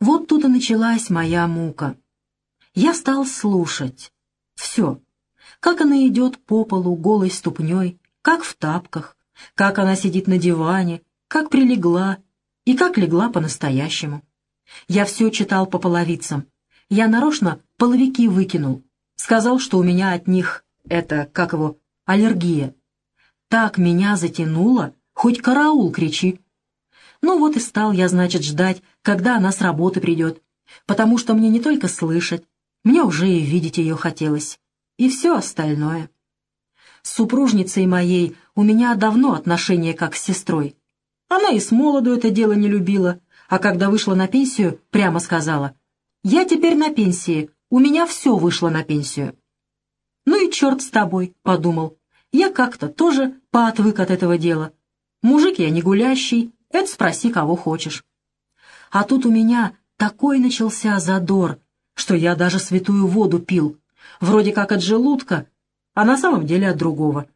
Вот тут и началась моя мука. Я стал слушать. Все. Как она идет по полу голой ступней, как в тапках, как она сидит на диване, как прилегла и как легла по-настоящему. Я все читал по половицам. Я нарочно половики выкинул. Сказал, что у меня от них, это, как его, аллергия. Так меня затянуло, хоть караул кричи. Ну вот и стал я, значит, ждать, когда она с работы придет, потому что мне не только слышать, мне уже и видеть ее хотелось, и все остальное. С супружницей моей у меня давно отношения как с сестрой. Она и с молоду это дело не любила, а когда вышла на пенсию, прямо сказала, «Я теперь на пенсии, у меня все вышло на пенсию». «Ну и черт с тобой», — подумал, «я как-то тоже поотвык от этого дела. Мужик я не гулящий, это спроси, кого хочешь». А тут у меня такой начался задор, что я даже святую воду пил, вроде как от желудка, а на самом деле от другого.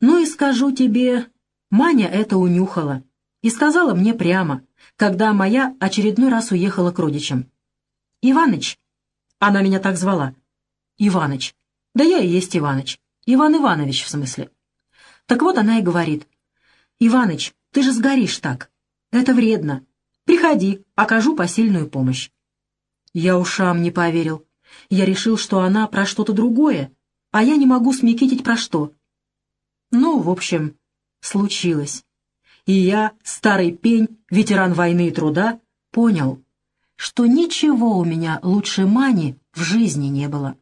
Ну и скажу тебе, Маня это унюхала и сказала мне прямо, когда моя очередной раз уехала к родичам. «Иваныч», она меня так звала, «Иваныч», да я и есть Иваныч, Иван Иванович в смысле. Так вот она и говорит, «Иваныч, ты же сгоришь так, это вредно, приходи, окажу посильную помощь». Я ушам не поверил, я решил, что она про что-то другое, а я не могу смекитить про что. Ну, в общем, случилось. И я, старый пень, ветеран войны и труда, понял, что ничего у меня лучше Мани в жизни не было.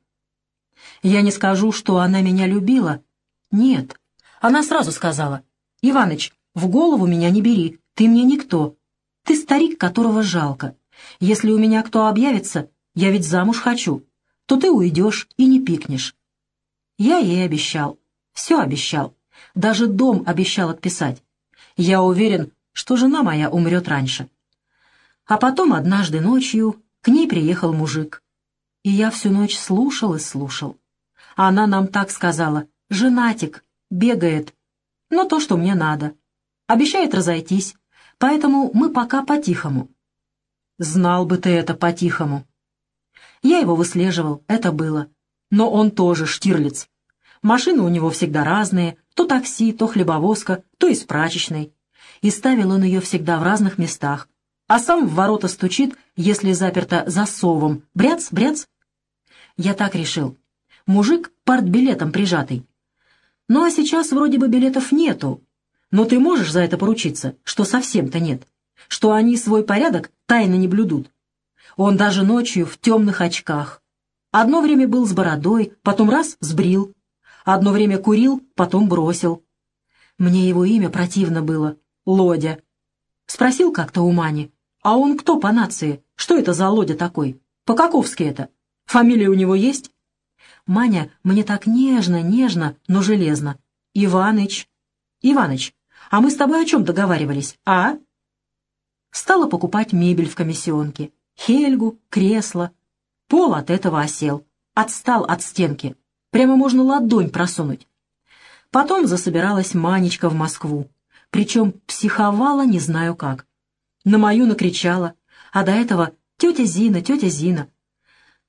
Я не скажу, что она меня любила. Нет. Она сразу сказала, «Иваныч, в голову меня не бери, ты мне никто. Ты старик, которого жалко. Если у меня кто объявится, я ведь замуж хочу, то ты уйдешь и не пикнешь. Я ей обещал. Все обещал. Даже дом обещал отписать. Я уверен, что жена моя умрет раньше. А потом однажды ночью к ней приехал мужик. И я всю ночь слушал и слушал. Она нам так сказала. «Женатик, бегает. Но то, что мне надо. Обещает разойтись. Поэтому мы пока по-тихому». Знал бы ты это по-тихому. Я его выслеживал, это было. Но он тоже Штирлиц. Машины у него всегда разные, то такси, то хлебовозка, то из прачечной. И ставил он ее всегда в разных местах. А сам в ворота стучит, если заперто засовом. Бряц, бряц. Я так решил. Мужик партбилетом прижатый. Ну а сейчас вроде бы билетов нету. Но ты можешь за это поручиться, что совсем-то нет. Что они свой порядок тайно не блюдут. Он даже ночью в темных очках. Одно время был с бородой, потом раз — сбрил. Одно время курил, потом бросил. Мне его имя противно было — Лодя. Спросил как-то у Мани, а он кто по нации? Что это за Лодя такой? По-каковски это? Фамилия у него есть? Маня мне так нежно, нежно, но железно. Иваныч. Иваныч, а мы с тобой о чем договаривались, а? Стала покупать мебель в комиссионке. Хельгу, кресло, Пол от этого осел, отстал от стенки. Прямо можно ладонь просунуть. Потом засобиралась Манечка в Москву. Причем психовала не знаю как. На мою накричала, а до этого тетя Зина, тетя Зина.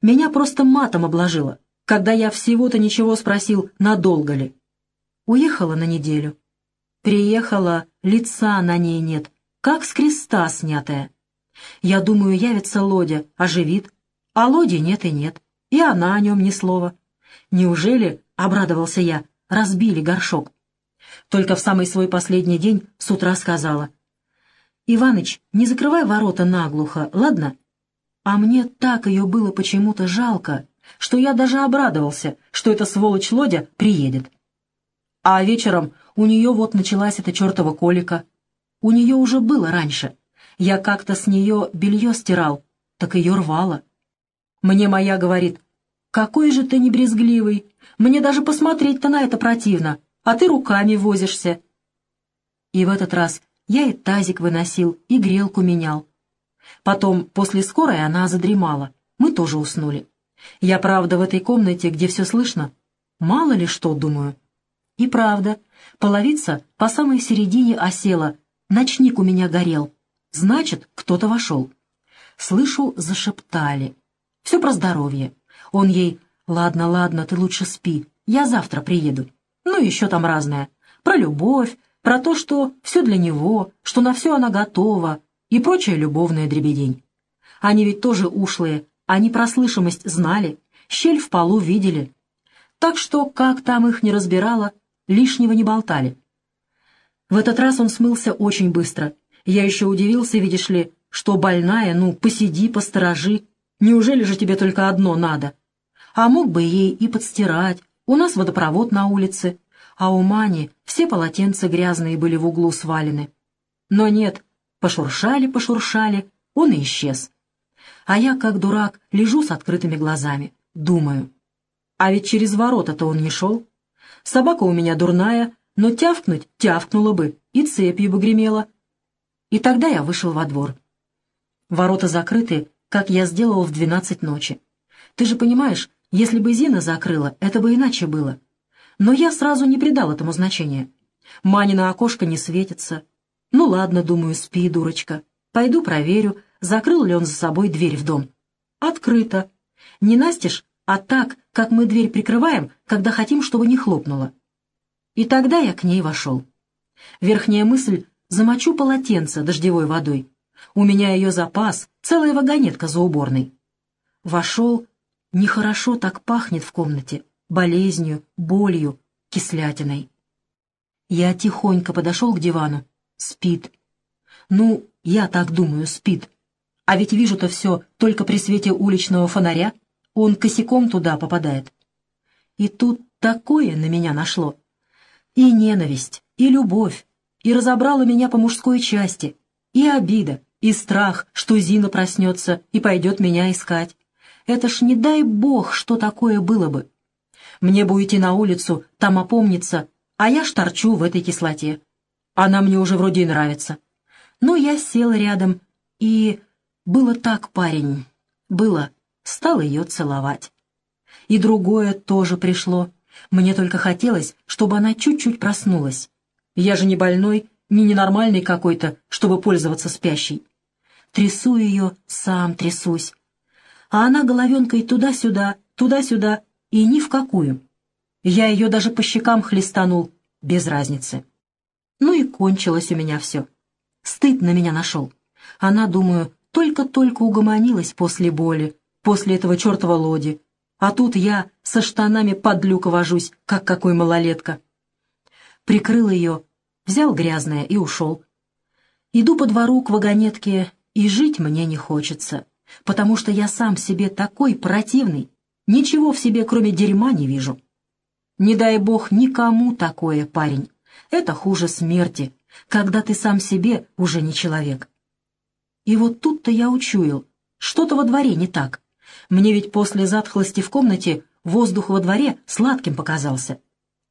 Меня просто матом обложила, когда я всего-то ничего спросил, надолго ли. Уехала на неделю. Приехала, лица на ней нет, как с креста снятая. Я думаю, явится Лодя, оживит, а Лоди нет и нет, и она о нем ни слова. Неужели, — обрадовался я, — разбили горшок? Только в самый свой последний день с утра сказала. «Иваныч, не закрывай ворота наглухо, ладно?» А мне так ее было почему-то жалко, что я даже обрадовался, что эта сволочь Лодя приедет. А вечером у нее вот началась эта чертова колика. У нее уже было раньше. Я как-то с нее белье стирал, так ее рвало. Мне моя говорит, «Какой же ты небрезгливый! Мне даже посмотреть-то на это противно, а ты руками возишься». И в этот раз я и тазик выносил, и грелку менял. Потом, после скорой, она задремала. Мы тоже уснули. Я, правда, в этой комнате, где все слышно, мало ли что, думаю. И правда, половица по самой середине осела, ночник у меня горел. Значит, кто-то вошел. Слышу, зашептали. Все про здоровье. Он ей «Ладно, ладно, ты лучше спи, я завтра приеду». Ну, еще там разное. Про любовь, про то, что все для него, что на все она готова и прочая любовная дребедень. Они ведь тоже ушлые, они про слышимость знали, щель в полу видели. Так что, как там их не разбирала, лишнего не болтали. В этот раз он смылся очень быстро. Я еще удивился, видишь ли, что больная, ну, посиди, посторожи. Неужели же тебе только одно надо? А мог бы ей и подстирать. У нас водопровод на улице, а у Мани все полотенца грязные были в углу свалены. Но нет, пошуршали-пошуршали, он и исчез. А я, как дурак, лежу с открытыми глазами, думаю. А ведь через ворота-то он не шел. Собака у меня дурная, но тявкнуть тявкнула бы, и цепью бы гремела. И тогда я вышел во двор. Ворота закрыты, как я сделал в двенадцать ночи. Ты же понимаешь, если бы Зина закрыла, это бы иначе было. Но я сразу не придал этому значения. Манина окошко не светится. Ну ладно, думаю, спи, дурочка. Пойду проверю, закрыл ли он за собой дверь в дом. Открыто. Не настежь, а так, как мы дверь прикрываем, когда хотим, чтобы не хлопнуло. И тогда я к ней вошел. Верхняя мысль — замочу полотенце дождевой водой. У меня ее запас, целая вагонетка за уборной. Вошел, нехорошо так пахнет в комнате болезнью, болью, кислятиной. Я тихонько подошел к дивану. Спит. Ну, я так думаю, спит. А ведь вижу-то все только при свете уличного фонаря. Он косяком туда попадает. И тут такое на меня нашло. И ненависть, и любовь, и разобрала меня по мужской части, и обида, и страх, что Зина проснется и пойдет меня искать. Это ж не дай бог, что такое было бы. Мне бы уйти на улицу, там опомниться, а я шторчу в этой кислоте. Она мне уже вроде и нравится. Но я сел рядом, и... Было так, парень. Было. Стал ее целовать. И другое тоже пришло. Мне только хотелось, чтобы она чуть-чуть проснулась. Я же не больной, не ненормальный какой-то, чтобы пользоваться спящей. Трясу ее, сам трясусь. А она головенкой туда-сюда, туда-сюда, и ни в какую. Я ее даже по щекам хлестанул, без разницы. Ну и кончилось у меня все. Стыд на меня нашел. Она, думаю, только-только угомонилась после боли, после этого чертова лоди. А тут я со штанами под люка вожусь, как какой малолетка. Прикрыл ее, взял грязное и ушел. Иду по двору к вагонетке, и жить мне не хочется, потому что я сам себе такой противный, Ничего в себе, кроме дерьма, не вижу. Не дай бог никому такое, парень. Это хуже смерти, когда ты сам себе уже не человек. И вот тут-то я учуял. Что-то во дворе не так. Мне ведь после затхлости в комнате воздух во дворе сладким показался.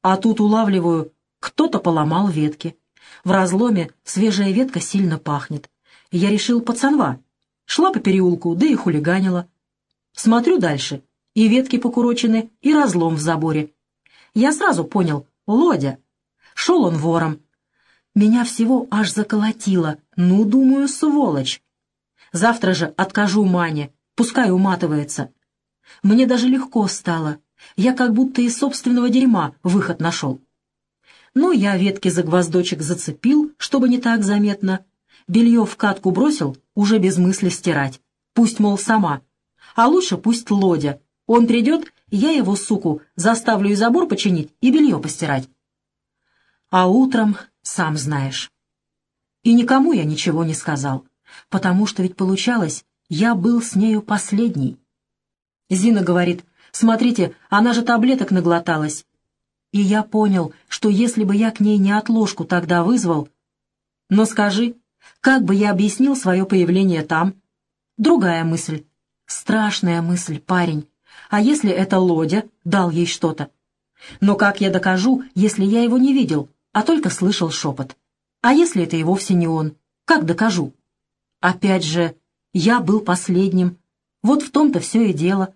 А тут улавливаю, кто-то поломал ветки. В разломе свежая ветка сильно пахнет. Я решил пацанва. Шла по переулку, да и хулиганила. Смотрю дальше и ветки покурочены, и разлом в заборе. Я сразу понял — Лодя. Шел он вором. Меня всего аж заколотило. Ну, думаю, сволочь. Завтра же откажу Мане, пускай уматывается. Мне даже легко стало. Я как будто из собственного дерьма выход нашел. Ну, я ветки за гвоздочек зацепил, чтобы не так заметно. Белье в катку бросил, уже без мысли стирать. Пусть, мол, сама. А лучше пусть Лодя, он придет, я его, суку, заставлю и забор починить, и белье постирать. А утром, сам знаешь. И никому я ничего не сказал, потому что ведь получалось, я был с нею последний. Зина говорит, смотрите, она же таблеток наглоталась. И я понял, что если бы я к ней не отложку тогда вызвал... Но скажи, как бы я объяснил свое появление там? Другая мысль. Страшная мысль, парень. А если это Лодя дал ей что-то? Но как я докажу, если я его не видел, а только слышал шепот? А если это и вовсе не он? Как докажу? Опять же, я был последним. Вот в том-то все и дело.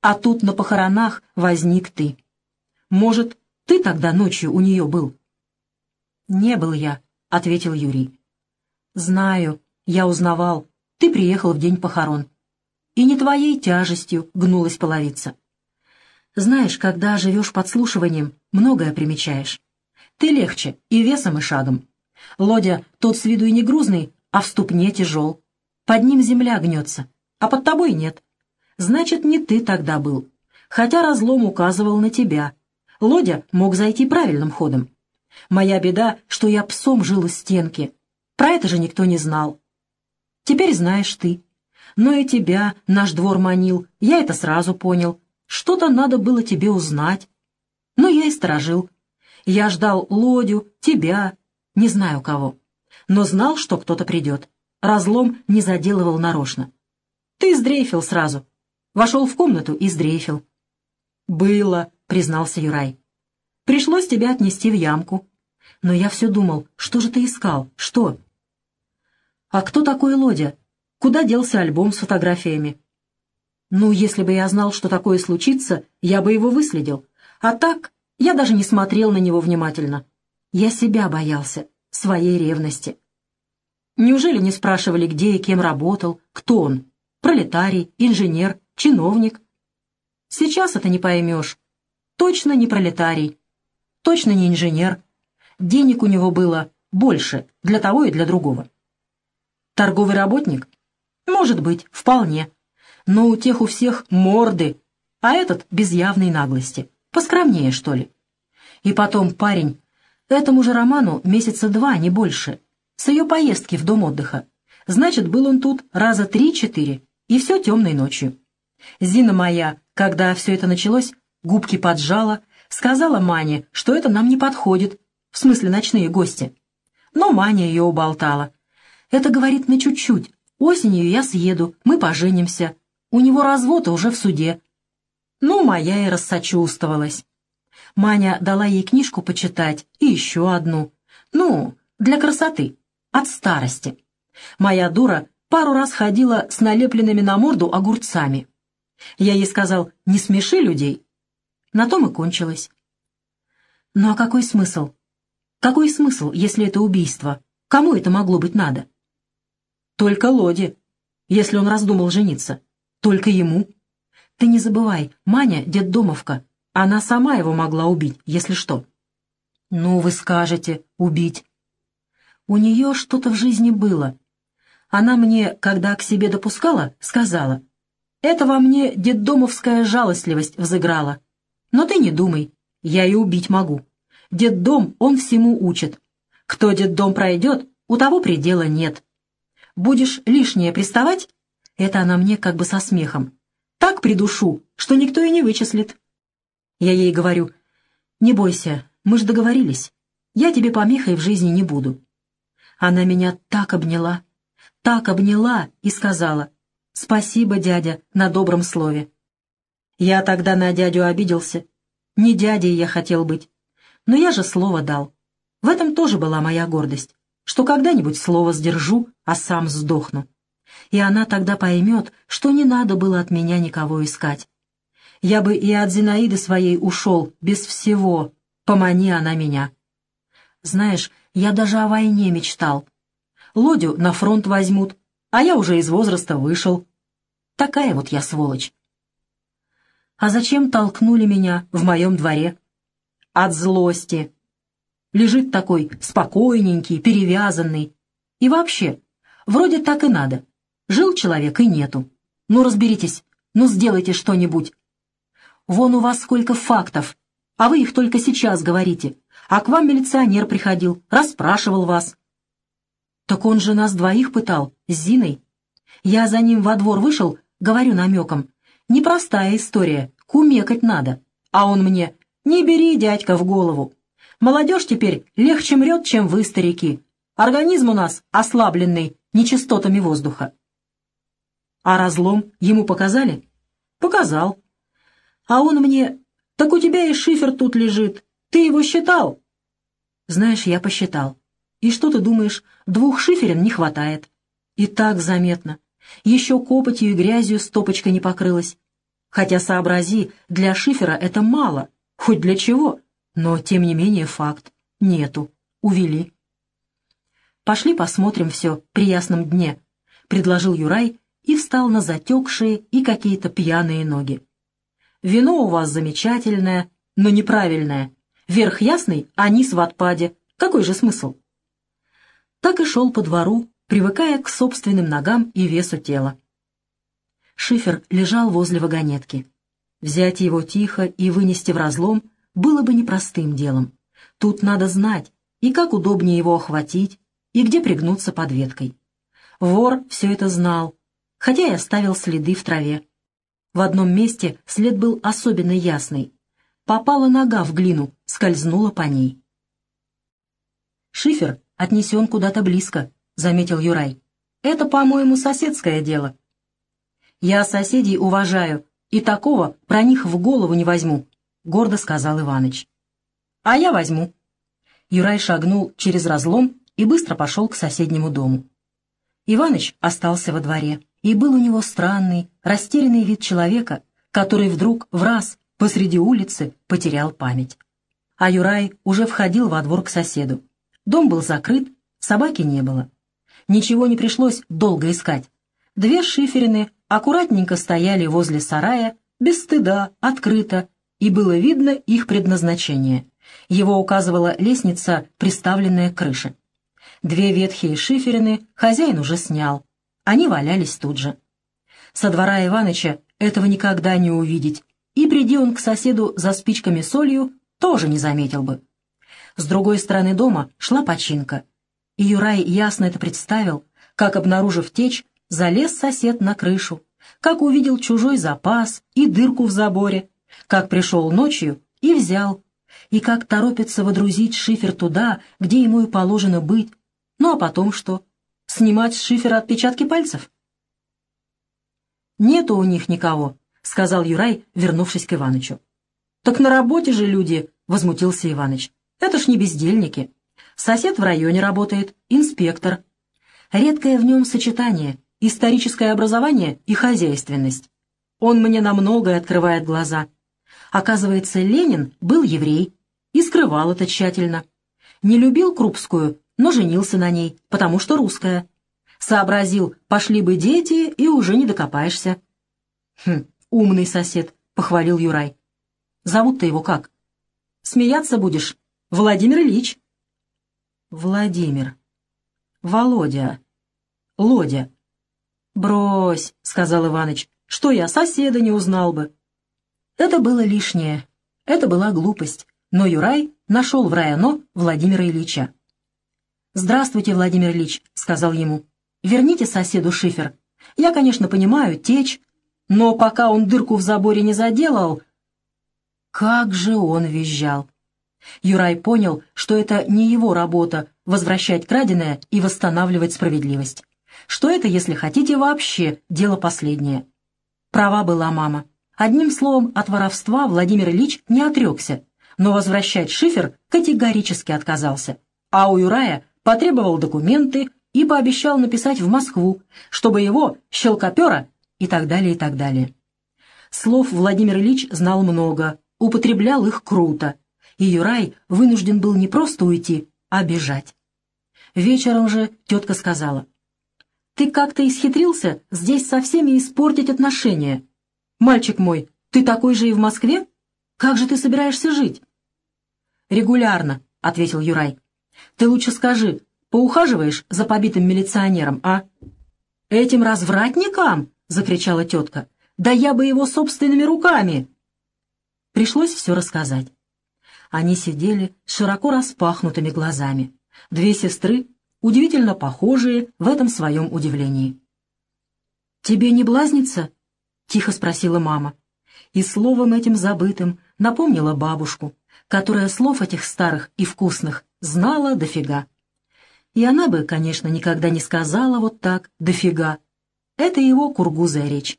А тут на похоронах возник ты. Может, ты тогда ночью у нее был? «Не был я», — ответил Юрий. «Знаю, я узнавал. ты приехал в день похорон. И не твоей тяжестью гнулась половица. Знаешь, когда живешь подслушиванием, многое примечаешь. Ты легче и весом, и шагом. Лодя тот с виду и не грузный, а в ступне тяжел. Под ним земля гнется, а под тобой нет. Значит, не ты тогда был. Хотя разлом указывал на тебя. Лодя мог зайти правильным ходом. Моя беда, что я псом жил у стенки. Про это же никто не знал. Теперь знаешь ты. Но и тебя наш двор манил, я это сразу понял. Что-то надо было тебе узнать. Но я и сторожил. Я ждал Лодю, тебя, не знаю кого. Но знал, что кто-то придет. Разлом не заделывал нарочно. Ты сдрейфил сразу. Вошел в комнату и сдрейфил. «Было», — признался Юрай. «Пришлось тебя отнести в ямку. Но я все думал, что же ты искал, что?» «А кто такой Лодя? Куда делся альбом с фотографиями?» «Ну, если бы я знал, что такое случится, я бы его выследил. А так я даже не смотрел на него внимательно. Я себя боялся, своей ревности. Неужели не спрашивали, где и кем работал, кто он? Пролетарий, инженер, чиновник? Сейчас это не поймешь. Точно не пролетарий, точно не инженер. Денег у него было больше для того и для другого. Торговый работник? Может быть, вполне. Но у тех у всех морды, а этот без явной наглости. Поскромнее, что ли. И потом парень, этому же роману месяца два, не больше, с ее поездки в дом отдыха. Значит, был он тут раза три-четыре, и все темной ночью. Зина моя, когда все это началось, губки поджала, сказала Мане, что это нам не подходит, в смысле ночные гости. Но Маня ее уболтала. Это, говорит, на чуть-чуть. Осенью я съеду, мы поженимся. У него развод уже в суде. Ну, моя и рассочувствовалась. Маня дала ей книжку почитать и еще одну. Ну, для красоты от старости. Моя дура пару раз ходила с налепленными на морду огурцами. Я ей сказал, не смеши людей. На том и кончилось. Ну а какой смысл? Какой смысл, если это убийство? Кому это могло быть надо? Только Лоде, если он раздумал жениться. Только ему. Ты не забывай, Маня — детдомовка. Она сама его могла убить, если что. Ну, вы скажете, убить. У нее что-то в жизни было. Она мне, когда к себе допускала, сказала, «Это во мне детдомовская жалостливость взыграла. Но ты не думай, я и убить могу. Детдом он всему учит. Кто детдом пройдет, у того предела нет. Будешь лишнее приставать?» Это она мне как бы со смехом. «Так придушу, что никто и не вычислит». Я ей говорю, «Не бойся, мы же договорились. Я тебе помехой в жизни не буду. Она меня так обняла, так обняла и сказала «Спасибо, дядя, на добром слове». Я тогда на дядю обиделся. Не дядей я хотел быть. Но я же слово дал. В этом тоже была моя гордость, что когда-нибудь слово сдержу, а сам сдохну. И она тогда поймет, что не надо было от меня никого искать. Я бы и от Зинаиды своей ушел, без всего, помани она меня. Знаешь, я даже о войне мечтал. Лодю на фронт возьмут, а я уже из возраста вышел. Такая вот я сволочь. А зачем толкнули меня в моем дворе? От злости. Лежит такой спокойненький, перевязанный. И вообще, вроде так и надо. Жил человек и нету. Ну, разберитесь, ну, сделайте что-нибудь. Вон у вас сколько фактов, а вы их только сейчас говорите. А к вам милиционер приходил, расспрашивал вас. Так он же нас двоих пытал, с Зиной. Я за ним во двор вышел, говорю намеком. Непростая история, кумекать надо. А он мне, не бери, дядька, в голову. Молодежь теперь легче мрет, чем вы, старики. Организм у нас ослабленный нечистотами воздуха. А разлом ему показали? Показал. А он мне, так у тебя и шифер тут лежит. Ты его считал? Знаешь, я посчитал. И что ты думаешь, двух шиферин не хватает. И так заметно. Еще копотью и грязью стопочка не покрылась. Хотя, сообрази, для шифера это мало, хоть для чего. Но, тем не менее, факт. Нету. Увели. Пошли посмотрим все при ясном дне. предложил Юрай и встал на затекшие и какие-то пьяные ноги. «Вино у вас замечательное, но неправильное. Верх ясный, а низ в отпаде. Какой же смысл?» Так и шел по двору, привыкая к собственным ногам и весу тела. Шифер лежал возле вагонетки. Взять его тихо и вынести в разлом было бы непростым делом. Тут надо знать, и как удобнее его охватить, и где пригнуться под веткой. Вор все это знал, хотя и оставил следы в траве. В одном месте след был особенно ясный. Попала нога в глину, скользнула по ней. «Шифер отнесен куда-то близко», — заметил Юрай. «Это, по-моему, соседское дело». «Я соседей уважаю, и такого про них в голову не возьму», — гордо сказал Иваныч. «А я возьму». Юрай шагнул через разлом и быстро пошел к соседнему дому. Иваныч остался во дворе, и был у него странный, растерянный вид человека, который вдруг в раз посреди улицы потерял память. А Юрай уже входил во двор к соседу. Дом был закрыт, собаки не было. Ничего не пришлось долго искать. Две шиферины аккуратненько стояли возле сарая, без стыда, открыто, и было видно их предназначение. Его указывала лестница, приставленная к крыше. Две ветхие шиферины хозяин уже снял. Они валялись тут же. Со двора Иваныча этого никогда не увидеть, и приди он к соседу за спичками солью, тоже не заметил бы. С другой стороны дома шла починка, и Юрай ясно это представил, как, обнаружив течь, залез сосед на крышу, как увидел чужой запас и дырку в заборе, как пришел ночью и взял, и как торопится водрузить шифер туда, где ему и положено быть, ну а потом что? Снимать с шифера отпечатки пальцев? «Нету у них никого», — сказал Юрай, вернувшись к Иванычу. «Так на работе же люди», — возмутился Иваныч. «Это ж не бездельники. Сосед в районе работает, инспектор. Редкое в нем сочетание — историческое образование и хозяйственность. Он мне на многое открывает глаза. Оказывается, Ленин был еврей и скрывал это тщательно. Не любил Крупскую, но женился на ней, потому что русская. Сообразил, пошли бы дети, и уже не докопаешься. «Хм, умный сосед», — похвалил Юрай. «Зовут-то его как?» «Смеяться будешь? Владимир Ильич». «Владимир. Володя. Лодя». «Брось», — сказал Иваныч, — «что я соседа не узнал бы». Это было лишнее. Это была глупость. Но Юрай нашел в районо Владимира Ильича. «Здравствуйте, Владимир Ильич», — сказал ему. «Верните соседу шифер. Я, конечно, понимаю, течь, но пока он дырку в заборе не заделал...» Как же он визжал! Юрай понял, что это не его работа — возвращать краденое и восстанавливать справедливость. Что это, если хотите, вообще дело последнее. Права была мама. Одним словом, от воровства Владимир Ильич не отрекся, но возвращать шифер категорически отказался. А у Юрая потребовал документы и пообещал написать в Москву, чтобы его, щелкопера, и так далее, и так далее. Слов Владимир Ильич знал много, употреблял их круто, и Юрай вынужден был не просто уйти, а бежать. Вечером же тетка сказала, «Ты как-то исхитрился здесь со всеми испортить отношения. Мальчик мой, ты такой же и в Москве? Как же ты собираешься жить?» «Регулярно», — ответил Юрай. Ты лучше скажи, поухаживаешь за побитым милиционером, а?» «Этим развратникам?» — закричала тетка. «Да я бы его собственными руками!» Пришлось все рассказать. Они сидели широко распахнутыми глазами. Две сестры, удивительно похожие в этом своем удивлении. «Тебе не блазнится?» — тихо спросила мама. И словом этим забытым напомнила бабушку, которая слов этих старых и вкусных знала дофига. И она бы, конечно, никогда не сказала вот так «дофига». Это его кургузая речь.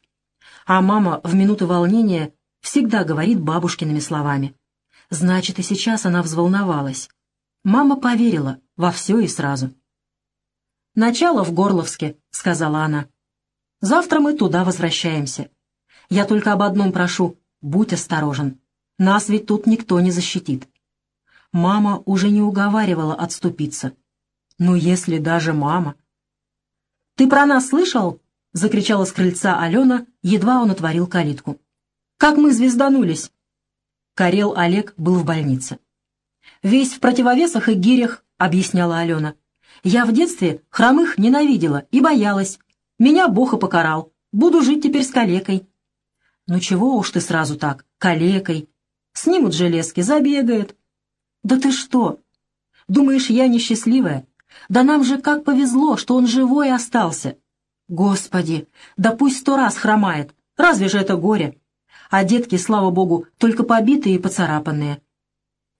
А мама в минуты волнения всегда говорит бабушкиными словами. Значит, и сейчас она взволновалась. Мама поверила во все и сразу. «Начало в Горловске», — сказала она. «Завтра мы туда возвращаемся. Я только об одном прошу — будь осторожен. Нас ведь тут никто не защитит мама уже не уговаривала отступиться. Но если даже мама... Ты про нас слышал?» — закричала с крыльца Алена, едва он отворил калитку. «Как мы звезданулись!» Карел Олег был в больнице. «Весь в противовесах и гирях», — объясняла Алена. «Я в детстве хромых ненавидела и боялась. Меня Бог и покарал. Буду жить теперь с калекой». «Ну чего уж ты сразу так, калекой? Снимут железки, забегает». «Да ты что? Думаешь, я несчастливая? Да нам же как повезло, что он живой остался. Господи, да пусть сто раз хромает, разве же это горе? А детки, слава богу, только побитые и поцарапанные.